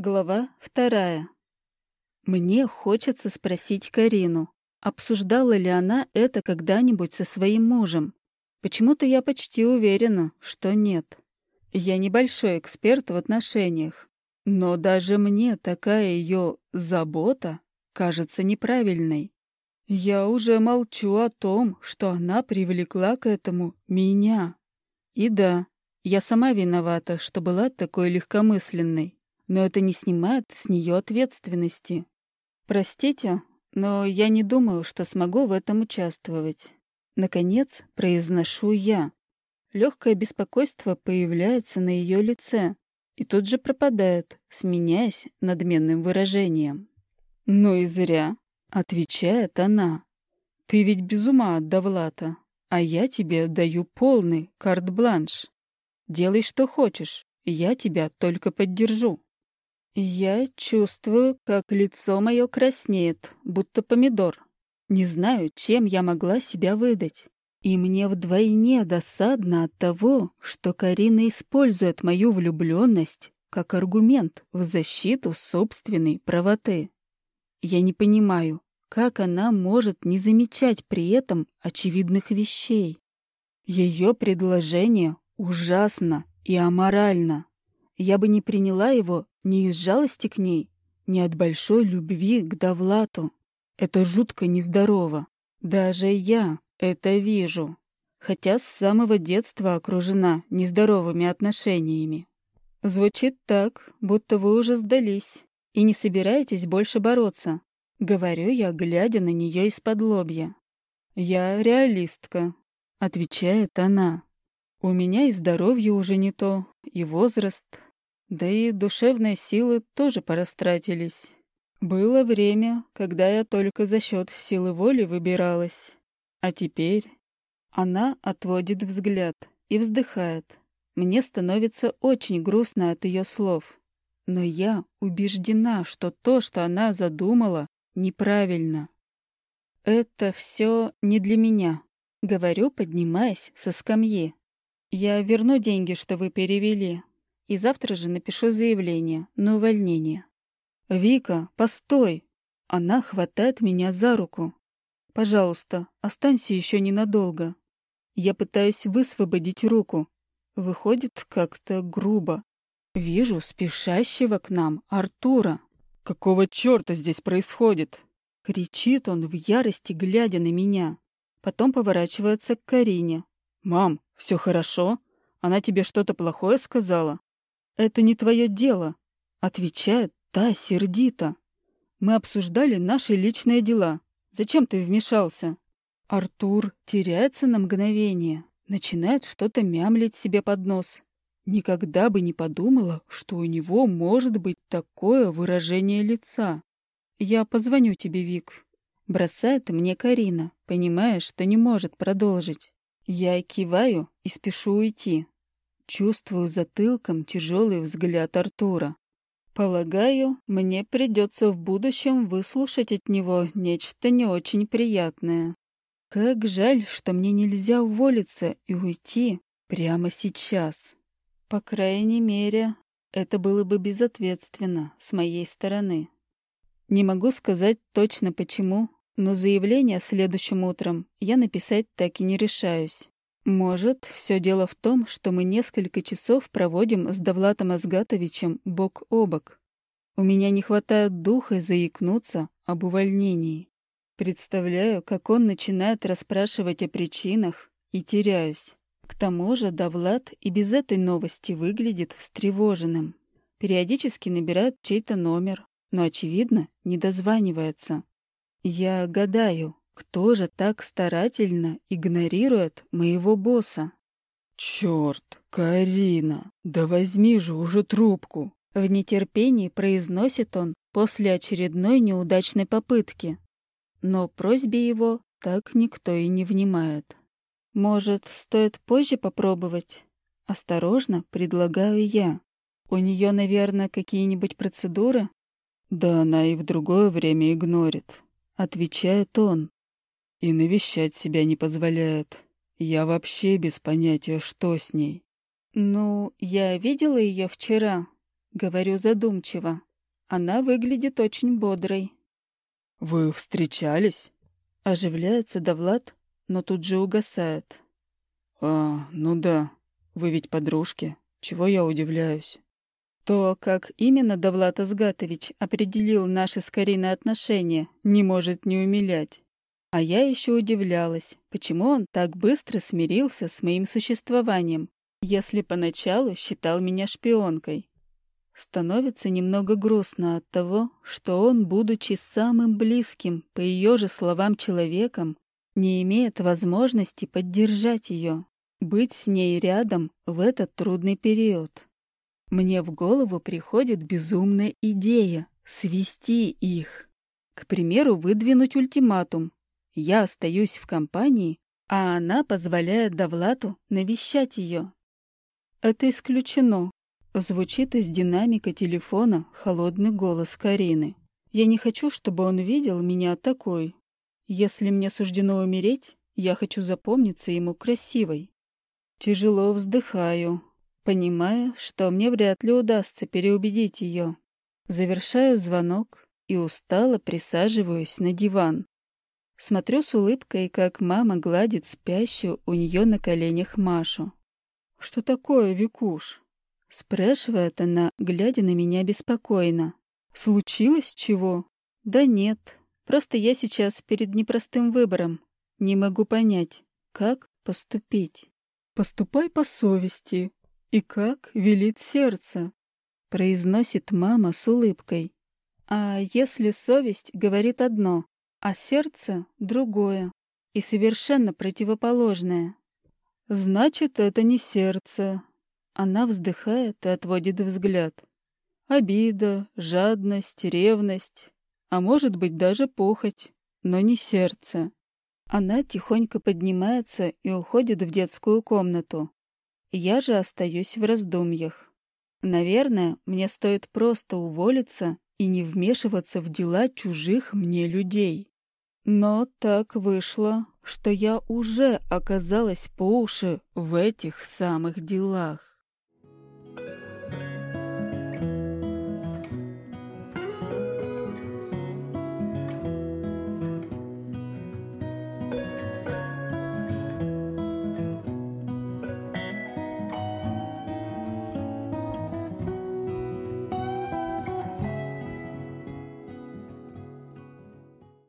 Глава вторая. Мне хочется спросить Карину, обсуждала ли она это когда-нибудь со своим мужем. Почему-то я почти уверена, что нет. Я небольшой эксперт в отношениях, но даже мне такая ее забота кажется неправильной. Я уже молчу о том, что она привлекла к этому меня. И да, я сама виновата, что была такой легкомысленной но это не снимает с нее ответственности. Простите, но я не думаю, что смогу в этом участвовать. Наконец, произношу я. Легкое беспокойство появляется на ее лице и тут же пропадает, сменяясь надменным выражением. «Ну и зря», — отвечает она. «Ты ведь без ума от Довлата, а я тебе даю полный карт-бланш. Делай, что хочешь, я тебя только поддержу». Я чувствую, как лицо мое краснеет, будто помидор. Не знаю, чем я могла себя выдать. И мне вдвойне досадно от того, что Карина использует мою влюбленность как аргумент в защиту собственной правоты. Я не понимаю, как она может не замечать при этом очевидных вещей. Ее предложение ужасно и аморально. Я бы не приняла его не из жалости к ней, не от большой любви к Давлату. Это жутко нездорово. Даже я это вижу. Хотя с самого детства окружена нездоровыми отношениями. Звучит так, будто вы уже сдались и не собираетесь больше бороться. Говорю я, глядя на нее из-под лобья. «Я реалистка», — отвечает она. «У меня и здоровье уже не то, и возраст, да и душевные силы тоже порастратились. Было время, когда я только за счет силы воли выбиралась. А теперь она отводит взгляд и вздыхает. Мне становится очень грустно от ее слов. Но я убеждена, что то, что она задумала, неправильно. Это все не для меня, говорю, поднимаясь со скамьи. Я верну деньги, что вы перевели, и завтра же напишу заявление на увольнение. «Вика, постой!» Она хватает меня за руку. «Пожалуйста, останься еще ненадолго». Я пытаюсь высвободить руку. Выходит как-то грубо. Вижу спешащего к нам Артура. «Какого черта здесь происходит?» Кричит он в ярости, глядя на меня. Потом поворачивается к Карине. «Мам, все хорошо? Она тебе что-то плохое сказала?» «Это не твое дело», — отвечает та сердито. «Мы обсуждали наши личные дела. Зачем ты вмешался?» Артур теряется на мгновение, начинает что-то мямлить себе под нос. Никогда бы не подумала, что у него может быть такое выражение лица. «Я позвоню тебе, Вик», — бросает мне Карина, понимая, что не может продолжить. Я киваю и спешу уйти. Чувствую затылком тяжелый взгляд Артура. Полагаю, мне придется в будущем выслушать от него нечто не очень приятное. Как жаль, что мне нельзя уволиться и уйти прямо сейчас. По крайней мере, это было бы безответственно с моей стороны. Не могу сказать точно почему, но заявление следующим утром я написать так и не решаюсь. Может, все дело в том, что мы несколько часов проводим с Довлатом Азгатовичем бок о бок. У меня не хватает духа заикнуться об увольнении. Представляю, как он начинает расспрашивать о причинах, и теряюсь. К тому же Довлат и без этой новости выглядит встревоженным. Периодически набирает чей-то номер, но, очевидно, не дозванивается. Я гадаю, кто же так старательно игнорирует моего босса? «Черт, Карина, да возьми же уже трубку!» В нетерпении произносит он после очередной неудачной попытки. Но просьбе его так никто и не внимает. «Может, стоит позже попробовать?» Осторожно предлагаю я. У нее, наверное, какие-нибудь процедуры? Да она и в другое время игнорит. Отвечает он. И навещать себя не позволяет. Я вообще без понятия, что с ней. «Ну, я видела ее вчера», — говорю задумчиво. Она выглядит очень бодрой. «Вы встречались?» Оживляется Давлад, но тут же угасает. «А, ну да. Вы ведь подружки. Чего я удивляюсь?» То, как именно Давлат Азгатович определил наши с Кариной отношения, не может не умилять. А я еще удивлялась, почему он так быстро смирился с моим существованием, если поначалу считал меня шпионкой. Становится немного грустно от того, что он, будучи самым близким, по ее же словам, человеком, не имеет возможности поддержать ее, быть с ней рядом в этот трудный период. Мне в голову приходит безумная идея свести их. К примеру, выдвинуть ультиматум, я остаюсь в компании, а она позволяет Давлату навещать ее. Это исключено. Звучит из динамика телефона холодный голос Карины. Я не хочу, чтобы он видел меня такой. Если мне суждено умереть, я хочу запомниться ему красивой. Тяжело вздыхаю, понимая, что мне вряд ли удастся переубедить ее. Завершаю звонок и устало присаживаюсь на диван. Смотрю с улыбкой, как мама гладит спящую у нее на коленях Машу. «Что такое, Викуш?» — спрашивает она, глядя на меня беспокойно. «Случилось чего?» «Да нет, просто я сейчас перед непростым выбором. Не могу понять, как поступить». «Поступай по совести, и как велит сердце», — произносит мама с улыбкой. «А если совесть говорит одно, а сердце — другое и совершенно противоположное. Значит, это не сердце. Она вздыхает и отводит взгляд. Обида, жадность, ревность, а может быть даже похоть, но не сердце. Она тихонько поднимается и уходит в детскую комнату. Я же остаюсь в раздумьях. Наверное, мне стоит просто уволиться и не вмешиваться в дела чужих мне людей. Но так вышло, что я уже оказалась по уши в этих самых делах.